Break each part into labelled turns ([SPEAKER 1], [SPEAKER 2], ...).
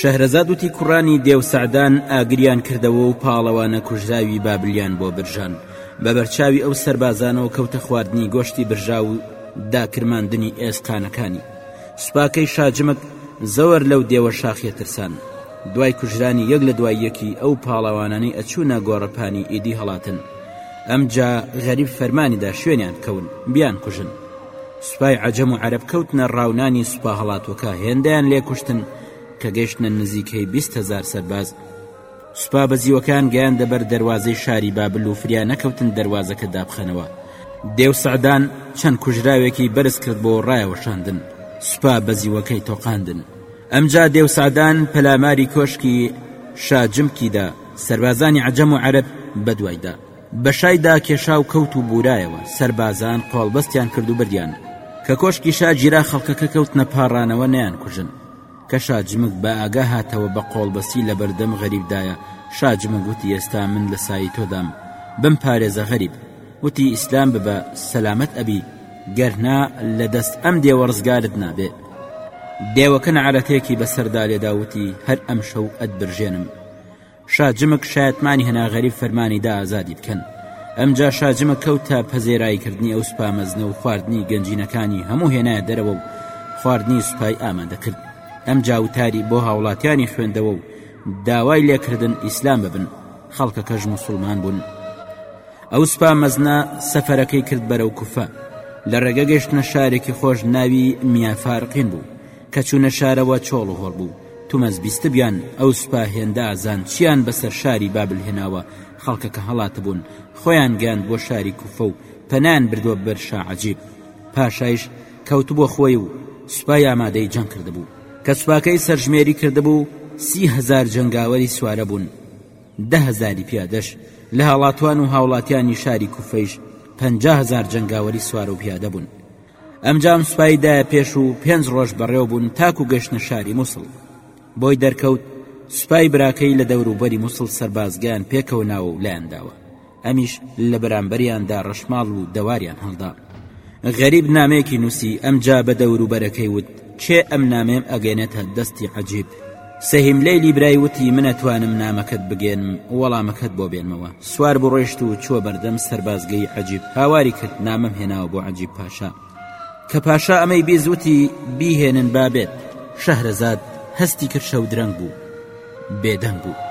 [SPEAKER 1] شەهرەزاد وتی کوڕانی دێو سەعدان ئاگریان کردەوە و پاڵەوانە کوژراوی بابلیان بۆ برژان بە بەرچاوی ئەو سربازانەوە کەوتە خواردنی گۆشتی برژا و داکرماندنی ئێسقانەکانی سوپاکەی شاجمک زۆر لەو دێوە شاخیە ترسان دوای کوژرانی یەک لە دوای یەکی ئەو پاڵەوانانەی ئەچوونە گۆڕەپانی ئیدی هەڵاتن ئەمجا غەریب فەرمانی دا شوێنیان بکەون بیان کوژن سوپای عەجەم و عەرەب کەوتنە ڕاونانی سوپا هەڵاتوەکە هێندەیان لێ کوشتن کە گەشتنە نزیکەی بیست هزار سەرباز سوپا بەزیوەکان گەیان دەبەر دەواازەی شاری بابل و فریا نەکەوتن دەواازەکە دابخەنەوە دێو سەعدان چەند کوژراوێکی بەرز کرد بۆ ڕایەوەشاندن سوپا بەزیوەکەی تۆقاندن ئەمجا دێوسادان پەلاماری کۆشکی شا جمکی دا، سەربازانی عەجەم و عەرەب بەدوایدا. بە شای دا کێشا و کەوت و بوورایەوە، سەربازان قۆڵبەستیان کرد و بردیان. کە کۆشکی شا گیرا خەڵکەکە کەوتنە پاڕانەوە نەیانکوژن. کە شا جمک بە ئاگا هاتەوە بە قۆڵبەستی لە بەردەم غەریب دایە، شا جمک وتی ئێستا من لە سایی تۆدام، بمپارێزە غەریب. وتی ئیسلام ببە سەلامەت ئەبی گەرنا لە دەست ئەم دێوە ڕزگارت نابێ دێوەکە نەعرەتێکی بەسەردا لێدا وتی هەر ئەم شەو ئەتبرژێنم شاجمک شایەتمانی هەنا غەریب فەرمانی دا ئازادی بکەن ئەمجا شاجمە کەوتە پەزێراییکردنی ئەو سوپامەزنە و خواردنی گەنجینەکانی هەموو هێنایە دەرەوە و خواردنی سوپای ئامادەکرد ئەم جاوتاری بۆ هاوڵاتیانی خوێندەوە و داوای لێکردن ئیسلام ببن خەڵکەکەش مسلمان بوون. ئەو سوپا مەزنە سەفەرەکەی کرد بەرەو کوفە لە ڕێگە گەشتنە شارێکی خۆش ناوی میافارقین بوو کە چوونە شارەوە چۆڵ و هۆڵ بوو تومەز بیستبیان ئەو سوپا هێندە ئازان چیان بەسەر شاری بابل هێناوە خەڵکەکە هەڵات بوون خۆیان گەیاند بۆ شاری کوفە و پەنان بردووە بەر شاعجیب پاشایش کەوتبووە خۆی و سوپای ئامادەی جەنگ کردبوو کە سوپاکەی سەرژمێری کردبوو سی هزار جەنگاوەری سوارە بوون دە هەزاری پیادەش، لە هاڵاتوان و هاوڵاتیانی شاری کوفەیش پەنجا هەزار جەنگاوەری سوارە و پیادە بوون. ئەمجا ئەم سوپایی دایە پێش و پێنج ڕۆژ بەڕێوە بوون تاکو گەشتنە شاری موسڵ. بۆی دەرکەوت سوپای براکەی لە دەوروبەری موسڵ سەربازگەیان پێکەوە ناوە و لایان داوە. ئەمیش لە بەرامبەریاندا ڕەشماڵ و دەواریان هەڵدا. غەریب نامەیەکی نووسی، ئەمجا بە دەوروبەرەکەی وت، کێ ئەم نامەیەم ئەگەێنێتە دەستی عەجیب؟ سەهیم لەیلی برای وتی، من ئەتوانم نامەکەت بگەێنم، وەڵامەکەت بۆ بێنمەوە. سوار بوو ڕۆیشت و چووە بەردەم سەربازگەی عەجیب، هاواری کرد، نامەم هێناوە بۆ عەجیب پاشا. کە پاشا ئەمەی بیست وتی بیهێنن با بێت شەهرەزاد هەستی کرد شەو درەنگ بوو بێدەنگ بوو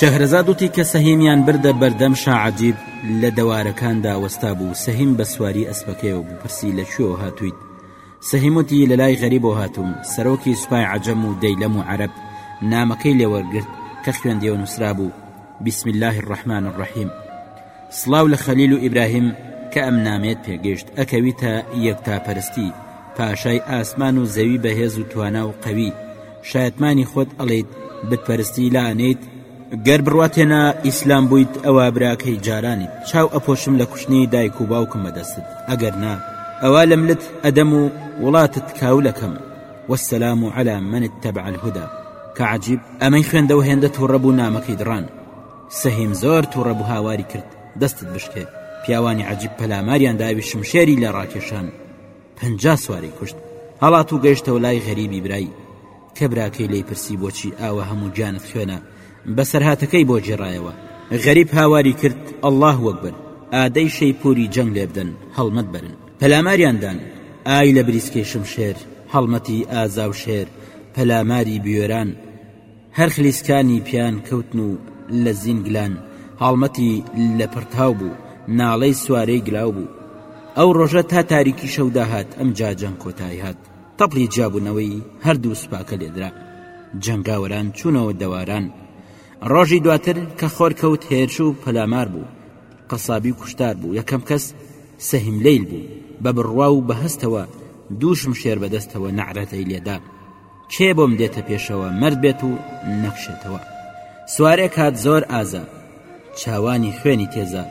[SPEAKER 1] شەهرەزاد وتی کە سەهیمیان بردە بەردەم شا عەجیب لە دەوارەکاندا وەستا بوو سەهیم بە سواری ئەسپەکەیەوە بپرسی لە کوێوە هاتوویت سەهیم وتی لە لای غەریبەوە هاتووم سەرۆکی سوپای عەجەم و دەیلەم و عەرەب نامەکەی لێوەرگرت کە خوێندیەوە نووسرا بوو بسم الله الرحمن الرحیم سڵاو لە خەلیل و ئیبراهیم کە ئەم نامەیەت پێگەشت ئەکەویتە یەکتاپەرستی پاشای ئاسمان و زەوی بەهێز و توانا و قەوی شایەتمانی خۆت ئەڵیت بتپەرستی لا ئەنیت گەر بڕواتێنا ئیسلام بوویت ئەوا براکەی جارانیت چاو ئەپۆشم لە کوشتنی دایک و باوکم بەدەستت ئەگەر نا ئەوا لە ملت ئەدەم و وڵاتت کاولەکەم والسلام على من اتبع الهدى کە عجیب ئەمەی خوێندەوە هێندە تووڕە بوو نامەکەی دڕان سەهیم زۆر توڕە بوو هاواری کرد، دەستت بشکێ. پیاوانی عەجیب پەلاماریان داوی شمشێری لێ ڕاکێشان. پەنجا سواری کوشت. هەڵات و گەیشتەوە لای غەریبی برای. کە براکەی لێی پرسی بۆچی ئاوە هەموو گیانت خوێنە، بەسەرهاتەکەی بۆ گێڕایەوە. غەریب هاواری کرد، اللە اکبر، ئادەی شەیپووری جەنگ لێ بدەن، هەڵمەت بەرن. پەلاماریان دان. ئای لە بریسکەی شمشێر، هەڵمەتی ئازا و شێر، پەلاماری بوێران. هەر خلیسکانی پیان کەوتن و لە زین گلان، هەڵمەتی لە پڕتاو بوو، ناڵەی سوارەی گلاو بوو. ئەو ڕۆژە تا تاریکی شەو داهات، ئەمجا جەنگ کۆتایی هات. تەپڵی جیابوونەوەی هەر دوو سوپاکە لێدرا. جەنگاوەران چوونەوە دەواران. ڕۆژی دواتر کە خۆر کەوت هێرش و پەلامار بوو. قەسابی و کوشتار بوو. یەکەم کەس سەهیملەیل بوو. بە بڕوا و بە هەستەوە دوو شمشێر بە دەستەوە نەعرەتەی لێدا. کێ بۆم دێتە پێشەوە مەرد بێت و نەکشێتەوە سوارێک هات زۆر ئازا چاوانی خوێنی تێزا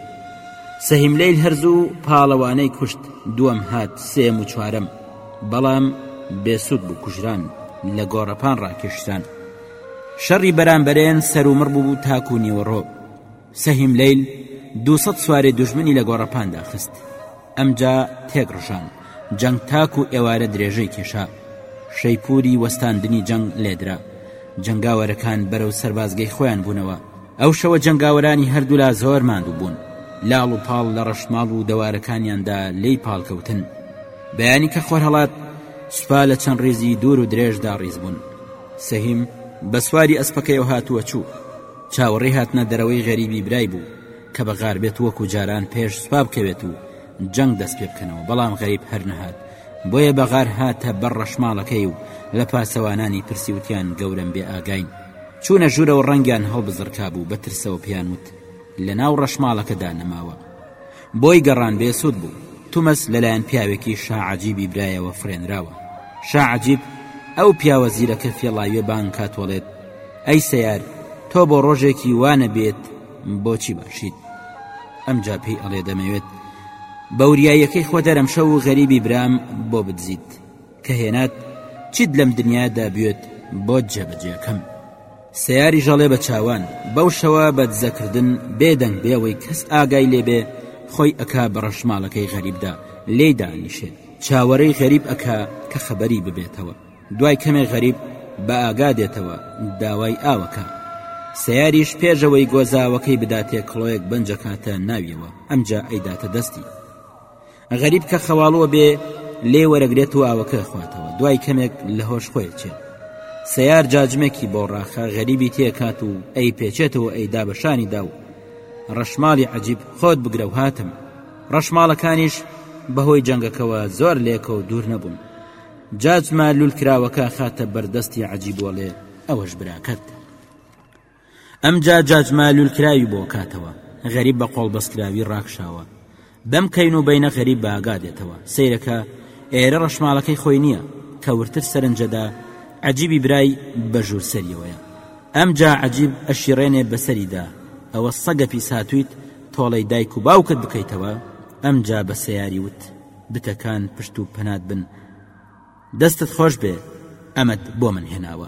[SPEAKER 1] سەهیم لەیل هەرزوو پاڵەوانەی کوشت دووەم هات سێم و چوارم بەڵام بێسوود بوو کوژران لە گۆڕەپان ڕاکێشران شەڕی بەرامبەرێن سەرومڕ بوو تاکو نیوەڕۆ سەهیم لەیل دوو سەد سوارەی دوژمنی لە گۆڕەپاندا خست، ئەمجا تێکڕژان، جەنگ تاکوو ئێوارە درێژەی کێشا، شەیپووری وەستاندنی جەنگ لێدرا، جەنگاوەرەکان بەرەو سەربازگەی خۆیان بوونەوە، ئەو شەوە جەنگاوەرانی هەردوولا زۆر ماندوو بوون، لاڵ و پاڵ لە ڕەشماڵ و دەوارەکانیاندا لێی پاڵکەوتن، بەیانی کە خۆر هەڵات، سوپا لە چەند ڕیزی دوور و درێژدا ڕیزبوون، سەهیم بە سواری ئەسپەکەیەوە هاتووەچوو، چاوەڕێی هاتنە دەرەوەی غەریبی برای بوو کە بە غار بێت وەکو جاران پێش سوپا بکەوێت و جەنگ دەست پێ بکەنەوە بەڵام غەریب هەر نەهات بۆیە بە غار هاتە بەر ڕەشماڵەکەی و لە پاسەوانانی پرسی وتیان گەورەم بێ ئاگاین چوونە ژوورەوە ڕەنگیان هەڵبزڕکابوو بە ترسەوە پێیان وت لە ناو ڕەشماڵەکەدا نەماوە بۆی گەڕان بێ سوود بوو. تومەس لەلایەن پیاوێکی شا عەجیبی برایەوە فرێنراوە. شا عەجیب ئەو پیاوە زیرەکە فێڵاویە بانگکاتوەڵێت، ئەی سەیار تۆ بۆ ڕۆژێکی وا نەبێت بۆچی باشیت؟ ئەمجا پێی ئەڵێ دەمەوێت بەوریاییەکەی خۆ دەرەم شەو و غەریبی برام بۆ بدزیت. کە هێنات چیت لەم دنیادا بوێت بۆت جێبەجێکەم سیاری ژەڵێ بە چاوان بەو شەوە بە دزەکردن بێدەنگ بێەوەی کەس ئاگای لێبێ خۆی ئەکا بە ڕەشماڵەکەی غەریبدا لێی دانیشێت چاوەرەی غەریب ئەکا کە خەبەری ببێتەوە دوای کەمێ غەریب بە ئاگا دێتەوە داوای ئاوەکە سیاریش پێشەوەی گۆزاوەکەی بداتێ کڵۆیەک بنجەکاتە ناویەوە ئەمجا ئەیداتە دەستی غەریب کە خەواڵوە بێ لێ وەرەگرێت و ئاوەکە خواتەوە دوای کەمێک لە هۆش خۆی چێت سیار جاجمێکی بۆ ڕاخە غەریبی تێکات و ئەی پێچێتەوە ئەیدا بەشانی دا و ڕەشماڵی عجیب خۆت بگرە و هاتم ڕەشماڵەکانیش بەهۆی جەنگەکەەوە زۆر لێکە و دوور نەبوون جاجمە لول کراوەکە خاتە بەردەستی عجیب وەڵێ ئەوەش براکەت ئەمجا جاج مالول کراوی بۆ کاتەوە غەریب بە قۆڵبەست کراوی ڕاکشاوە بەم کەین و بەینە غەریب بە ئاگا دێتەوە سەیرەکە ئێرە ڕەشماڵەکەی خۆی نییە کە ورتر سەرنجەدا عەجیبی برای بە ژوور سەریەوەیە ئەمجا عەجیب ئەشیڕێنێ بەسەریدا ئەوە سەگە پیس هاتوویت تۆڵەی دایک و باوکت بکەیتەوە ئەمجا بە سیاری وت بتەکان پشت و پەنات بن دەستت خۆش بێ ئەمەد بۆ من هێناوە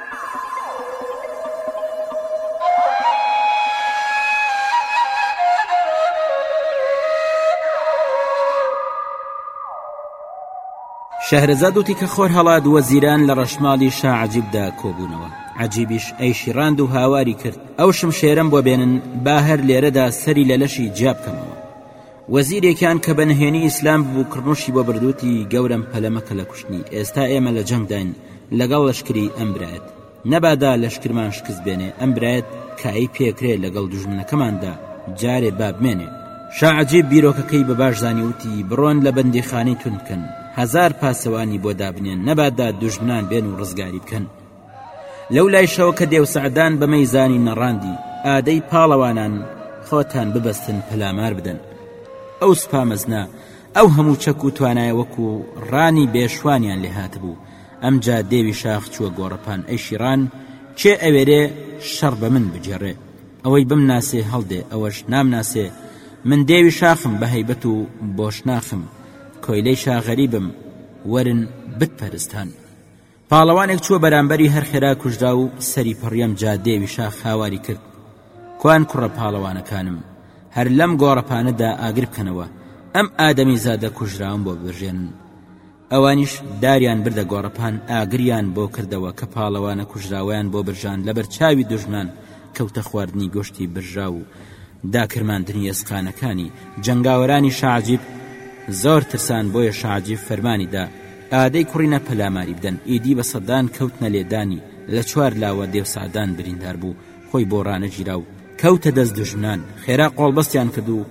[SPEAKER 1] شەهرەزاد و تیکە خۆر هەڵات وەزیران لە ڕەشماڵی شاعجیبدا کۆبوونەوە عجیبیش ئەیشی ڕاند و هاواری کرد ئەو شم شێرم بۆ بێنن با هەر لێرەدا سەری لە لەشی جیاب بکەمەوە وەزیرێکیان کە بە نهێنی ئیسلام ببوو کڕنوشی بۆ برد وتی گەورەم پەلە مەکە لە کوشتنی ئێستا ئێمە لە جەنگداین لەگەڵ لەشکری ئەم برایەت نەبادا لەشکرمان شکست بێنێ ئەم برایەت کایی پێکرێ لەگەڵ دوژمنەکەماندا جارێ با بمێنێ شا عەجیب بیرۆکەکەی بە باش زانی وتی بڕۆن لە بەندیخانەی تون بکەن هەزار پاسەوانی بۆ دابنێن نەبادا دوژمنان بێن و ڕزگاری بکەن لەولایشەوە کە دێو سەعدان بەمەی زانی نەڕاندی ئادەی پاڵەوانان خۆتان ببەستن پەلامار بدەن ئەو سوپا مەزنە ئەو هەموو چەک و توانایە وەکو ڕانی بێشوانیان لێ هاتبوو ئەمجا دێوی شاخ چووە گۆڕەپان ئەیشیڕان چێ ئەوێرێ شەڕ بە من بگێڕێ ئەوەی بم ناسێ هەڵدێ ئەوەش نامناسێ من دێوی شاخم بە هەیبەت و بۆشناخم کۆیلەی شاغەریبم وەرن بتپەرستان پاڵەوانێک چووە بەرامبەری هەر خێرا کوژرا و سەری پەڕیەم جا دێوی شاخ هاواری کرد کوان کوڕە پاڵەوانەکانم هەر لەم گۆڕەپانەدا ئاگر بکەنەوە ئەم ئادەمی زادە کوژراون بۆ ببژێنن ئەوانیش داریان بردە گۆڕەپان ئاگریان بۆ کردەوە کە پاڵەوانە کوژراویان بۆ برژان لە بەرچاوی دژنان کەوتە خواردنی گۆشتی برژا و داکرماندنی ئێسقانەکانی جەنگاوەرانی شعجیب زۆر ترسان بۆیە شعجیب فەرمانی دا ئادەی کوڕینە پەلاماری بدەن ئیدی بە سەدان کەوتنە لێدانی لە چوار لاوە دێو سەعدان بریندار بوو خۆی بۆ ڕانەگیرا و کەوتە دەست دوژمنان خێرا قۆڵبەستیان کرد و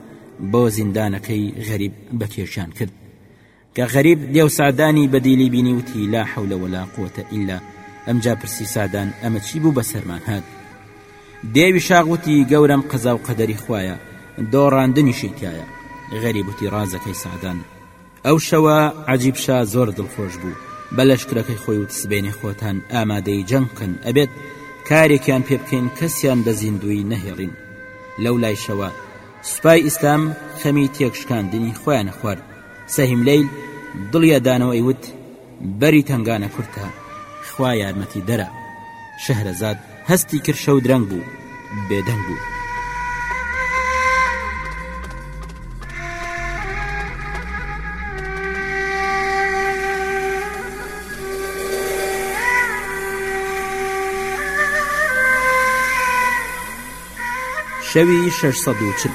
[SPEAKER 1] بۆ زیندانەکەی غەریب بە کێشیان کرد کە غەریب دێو سەعدانی بەدیلی بینی وتی لا حەولە وەلا قوەتە ئیلا ئەمجا پرسی سەعدان ئەمە چی بوو بەسەرمان هات دێوی شاغوتی گەورەم قەزا و قەدەری خوایە دۆڕاندنیشی تایە غەریبوتی ڕازەکەی سەعدان ئەو شەوە عەجیب شا زۆر دڵخۆش بوو بە لەشکرەکەی خۆی وت سبەینێ خۆتان ئامادەی جەنگ بکەن ئەبێت کارێکیان پێ بکەین کەسیان بە زیندووی نەهێڵین لەو لایشەوە سوپای ئیسلام خەمی تێکشکاندنی خۆیان خوارد سەهیملەیل دڵیەدانەوە ئەیوت بەری تەنگانە کورتە خوا یارمەتی دەرە. شەهرەزاد هەستی کرد شەو درەنگ بوو بێدەنگ بوو. شەوی شەش سەد و چل.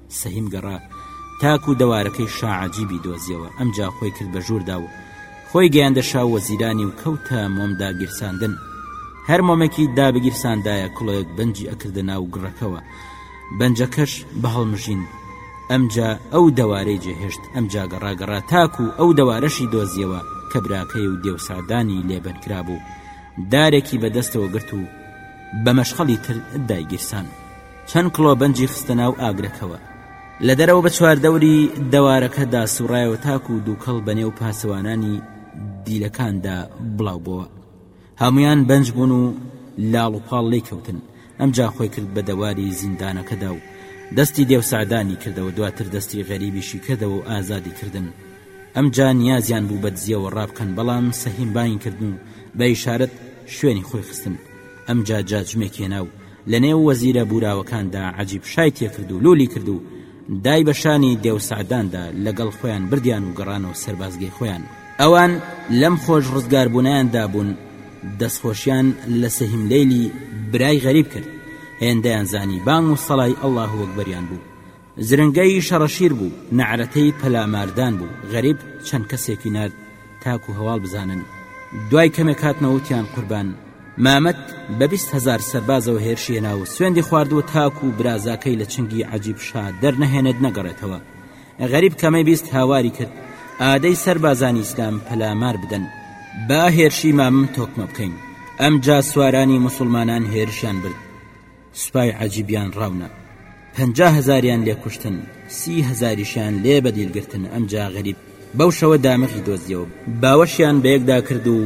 [SPEAKER 1] سەهیم گەڕا تاکو دەوارەکەی شا عەجیبی دۆزیەوە ئەمجا خۆی کرد بە ژووردا و خۆی گەیاندە شا و وەزیرانی و کەوتە مۆم داگیرساندن هەر مۆمێکی دابگیرساندایە کڵۆیەک بەنجی ئەکردە ناو گڕەکەوە بەنجەکەش بە هەڵمژین ئەمجا ئەو دەوارەی جێهێشت ئەمجا گەڕا گەڕا تاکو ئەو دەوارەشی دۆزیەوە کە براکەی و دێوسادانی لێبەن کرابوو دارێکی بەدەستەوە گرت و بە مەشخەڵی تر دایگیرسان چەند کڵۆبەنجی خستە ناو ئاگرەکەوە لە دەرەوە بە چواردەوری دەوارەکەدا سوڕایەوە تاکو و دووکەڵ بە نێو پاسەوانانی دیلەکاندا بڵاو بووە هەمویان بەنج بوون و لاڵ و پاڵ لی کەوتن ئەمجا خۆی کرد بە دەواری زیندانەکەدا و دەستی دێوسعدانی کردەوە دواتر دەستی غەریبیشی کردەوە و ئازادی کردن ئەمجا نیازیان بوو بە دزیەوە ڕابکەن بەڵام سەهیم باین کردن و بە ئیشارەت شوێنی خۆی خستن ئەمجا جاجمێک هێنا و لە نێو وەزیرە بوراوەکاندا عەجیب شای تێکرد و لولی کرد و دای بە شانی دێو سەعداندا لەگەڵ خۆیان بردیان و گەڕانەوە سەربازگەی خۆیان. ئەوان لەم خۆش ڕزگاربوونەیاندا بوون، دەستخۆشیان لە سەهیم لەیلی برای غەریب کرد، هێندەیان زانی بانگ و سەلای اللە و اکبریان بوو، زرنگەی شەڕەشیر بوو، نەعرەتەی پەلاماردان بوو، غەریب چەند کەسێکی نارد تاکو هەواڵ بزانن، دوای کەمێک هاتنەوە وتیان قوربان مامەت بە بیست هەزار سەربازەوە هێرشی هێنا و سوێندی خواردووە تاکو برازاکەی لە چنگی عەجیب شا دەرنەهێنێت نەگەڕێتەوە، غەریب کەمەی بیست هاواری کرد ئادەی سەربازانی ئیسلام پەلامار بدەن با هێرشی مامم تۆکمە بکەین، ئەمجا سوارانی موسڵمانان هێرشیان برد، سوپای عەجیبیان ڕاونا پەنجا هەزاریان لێ کوشتن سی هەزاریشیان لێ بەدیل گرتن ئەمجا غەریب بەو شەوە دامغی دۆزیەوە باوەشیان بەیەکدا کرد و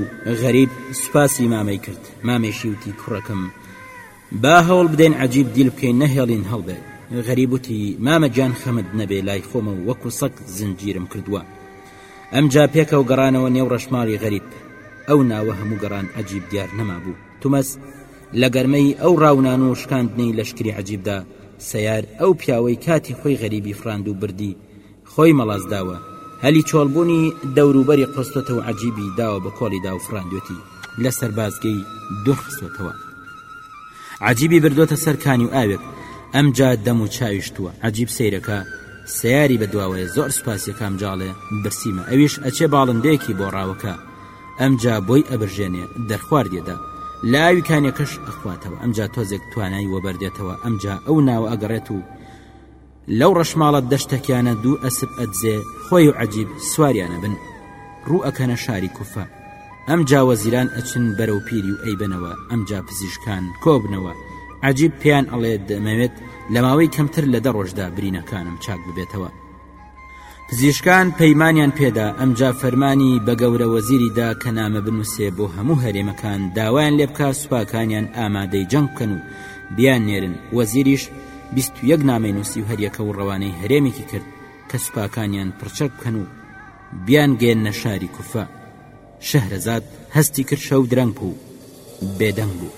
[SPEAKER 1] غەریب سوپاسی مامەی کرد مامێشی وتی کوڕەکەم با هەوڵ بدەین عجیب دیل بکەین نەهێڵین هەڵبێت غەریبوتی مامە گیان خەمت نەبێ لای خۆمە و وەکو سەک زنجیرم کردووە ئەمجا پێکەوە گەڕانەوە نێو ڕەشماڵی غەریب ئەو ناوە هەموو گەڕان عجیب دیار نەما بوو تومەس لە گەرمەی ئەو ڕاونان و شکاندنەی لەشکری عەجیبدا سەیار ئەو پیاوەی کاتی خۆی غەریبی فڕاند و بردی خۆی مەڵاس داوە هەلی چۆڵبوونی دەوروبەری قۆستۆتە و عەجیبی داوە بە کۆڵیدا و فڕاندوێتی لە سەربازگەی دوور خستۆتەوە عەجیبی بردۆتە سەر کانی و ئاوێک ئەمجا دەم و چاویشتووە عەجیب سەیرەکە سەیاری بە دواوەیە زۆر سوپاسیەکام جاڵێ برسیمە ئەویش ئەچێ باڵندەیەکی بۆ ڕاوەکە ئەمجا بۆی ئەبرژێنێ دەرخواردی ئەدا لاوی کانیەکەش ئەخواتەوە ئەمجا تۆزێک توانای وەبەردێتەوە ئەمجا ئەو ناوە ئەگەڕێت و لەو ڕەشماڵە دەشتەکیانە دوو ئەسب ئەدزێ خۆی و عجیب سواریانە بن ڕوو ئەکەنە شاری کوفە ئەم جاوەزیران ئەچن بەرەو پیری و ئەیبەنەوە ئەم جا پزیشکان کۆبنەوە عجیب پێیان ئەڵێ دەمەوێت لە ماوەی کەمتر لە دە ڕۆژدا برینەکانم چاک ببێتەوە پزیشکان پەیمانیان پێدا ئەمجا فەرمانی بە گەورە وەزیری دا کە نامە بنووسێ بۆ هەموو هەرێمەکان داوایان لێ بکا سوپاکانیان ئامادەی جەنگ بکەن و بیان نێرن وەزیریش بیست و یەک نامەی نووسی و هەریەکە و ڕەوانەی هەرێمێکی کرد کە سوپاکانیان پڕچەک بکەن و بیان گەێنە شاری کوفە شەهرەزاد هەستی کرد شەو درەنگ بوو بێدەنگ بوو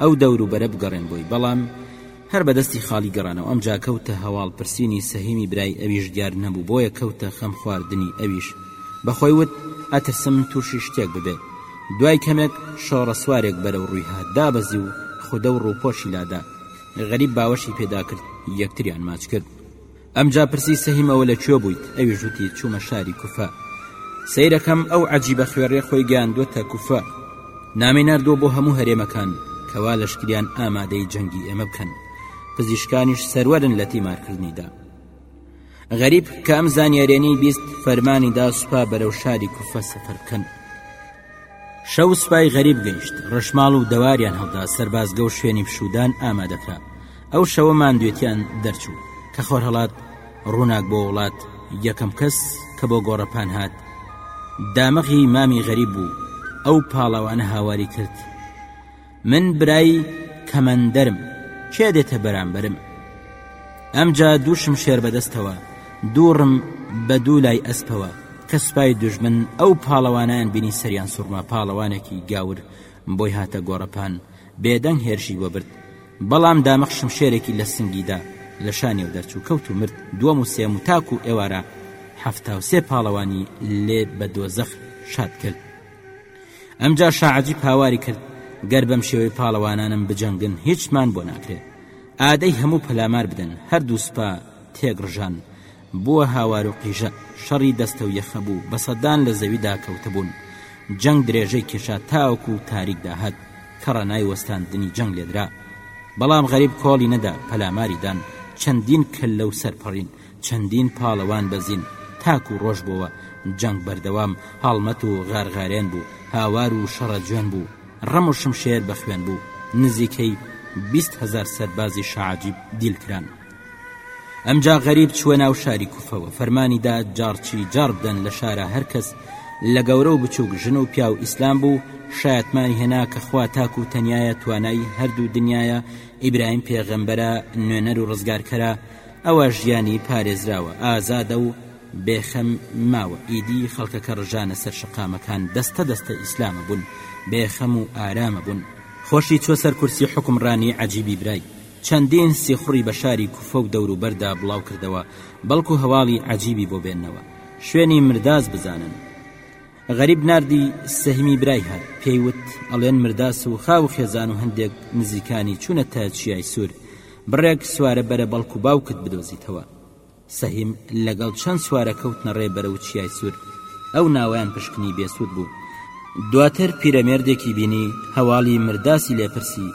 [SPEAKER 1] ئەو دەوروبەرە بگەڕێم بۆی بەڵام هەر بە دەستی خاڵی گەڕانەوە ئەمجا کەوتە هەواڵ پرسینی سەهیمی برای ئەویش دیار نەبوو بۆیە کەوتە خەم خواردنی ئەویش بە خۆی وت ئەترسم توشی شتێک ببێ دوای کەمێک شۆڕە سوارێک بەرەو ڕووی هات دابەزی و خودە و ڕووپۆشی لادا غەریب باوەشی پێدا کرد یەکتریان ماچ کرد ئەمجا پرسی سەهیم ئەوە لە کوێ بوویت ئەویش وتی چوومە شاری کوفە سەیرەکەم ئەو عجیبە خوێڕێ خۆی گەیاندووەتە کوفە نامی نردووە بۆ هەموو هەرێمەکان کەوا لەشکریان ئامادەی جەنگی ئێمە بکەن پزیشکانیش سەروەرن لە تیمارکردنیدا غەریب کە ئەم زانیارێنی بیست فەرمانی دا سوپا بەرەو شاری کوفە سەفەر بکەن شەو سوپای غەریب گەیشت ڕەشماڵ و دەواریان هەڵدا سەربازگە و شوێنی پشودان ئامادەکرا ئەو شەوە ماندوێتیان دەرچوو کە خۆرهەڵات ڕووناک بۆ وڵات یەکەم کەس کە بۆ گۆڕەپان هات دامەغی مامی غەریب بوو ئەو پاڵەوانە هاواری کرد من برای کەمەندەرم کێ دێتە بەرامبەرم ئەمجا دوو شمشێر بەدەستەوە دووڕم بە دوو لای ئەسپەوە کە سوپای دژمن ئەو پاڵەوانیان بینی سەریان سوڕما پاڵەوانێکی گاور بۆی هاتە گۆڕەپان بێدەنگ هێرشی وەبرد بەڵام دامەق شمشێرێکی لە سنگیدا لە شانێ و دەرچوو کەوت و مرد دووەم و سێم و تاکو ئێوارە حەفتا و سێ پاڵەوانی لێ بە دۆزەخ شاد کرد ئەمجا شاعجی پاواری کرد گەر بەم شێوەی پاڵەوانانم بجەنگن هیچمان بۆ ناکرێ ئادەی هەموو پەلامار بدەن هەردوو سپا تێک ڕژان بووە هاوار و قیژە شەڕی دەستە و یەخە بوو بە سەدان لە زەویدا کەوتبوون جەنگ درێژەی کێشا تاوەکو و تاریک داهات کە ڕەنای وەستاندنی جەنگ لێدرا بەڵام غەریب کۆڵی نەدا پەلاماری دان چەندین کەللە و سەرپەڕین چەندین پاڵەوان بەزین تاک و ڕۆژ بۆوە، جەنگ بەردەوام هەڵمەت و غارغارێن بوو، هاوار و شەڕە جوێن بوو، ڕەم و شمشێر بە خوێن بوو، نزیکەی بیست هەزار سەربازی شاعجیب دیل کران. ئەمجا غەریب چووە ناو شاری کوفەوە، فەرمانی دا جاڕچی جاڕ بدەن لە شارا هەر کەس لە گەورە و بچووک ژن و پیاو ئیسلام بوو، شایەتمانی هێنا کە خوا تاک و تەنیایە توانای هەردوو دنیایە، ئیبراهیم پێغەمبەرە نوێنەر و ڕزگارکەرە، ئەوا ژیانی پارێزراوە، ئازادە و بێ خەم ماوە، ئیدی خەڵکەکە ڕژانە سەر شەقامەکان دەستە دەستە ئیسلامە بوون، بێ خەم و ئارامە بوون. خۆشی چوە سەر کورسی حوکمڕانی عەجیبی برای، چەندین سیخوڕی بە شاری کوفە و دەوروبەردا بڵاو کردەوە، بەڵکو هەواڵی عەجیبی بۆ بێننەوە، شوێنی مرداس بزانن. غەریب ناردی سەهیمی برای هات، پێی وت، ئەڵێن مرداس و خاو و خێزان و هەندێک نزیکانی چوونەتە چیای سوور، بڕێک سوارە بەرە بەڵکو باوکت بدۆزیتەوە سەهیم لەگەڵ چەند سوارە کەوتنە ڕێ بەرەو چیای سور ئەو ناوەیان پشکنی بێسود بوو دواتر پیرەمێردێکی بینی هەواڵی مرداسی لێپرسی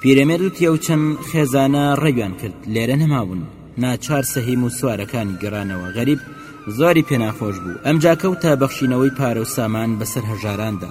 [SPEAKER 1] پیرەمێرد وتی ئەو چەند خێزانە ڕێویان کرد لێرە نەماون ناچار سەهیم و سوارەکانی گەڕانەوە غەریب زۆری پێناخۆش بوو ئەمجا کەوتە بەخشینەوەی پارە و سامان بەسەر هەژاراندا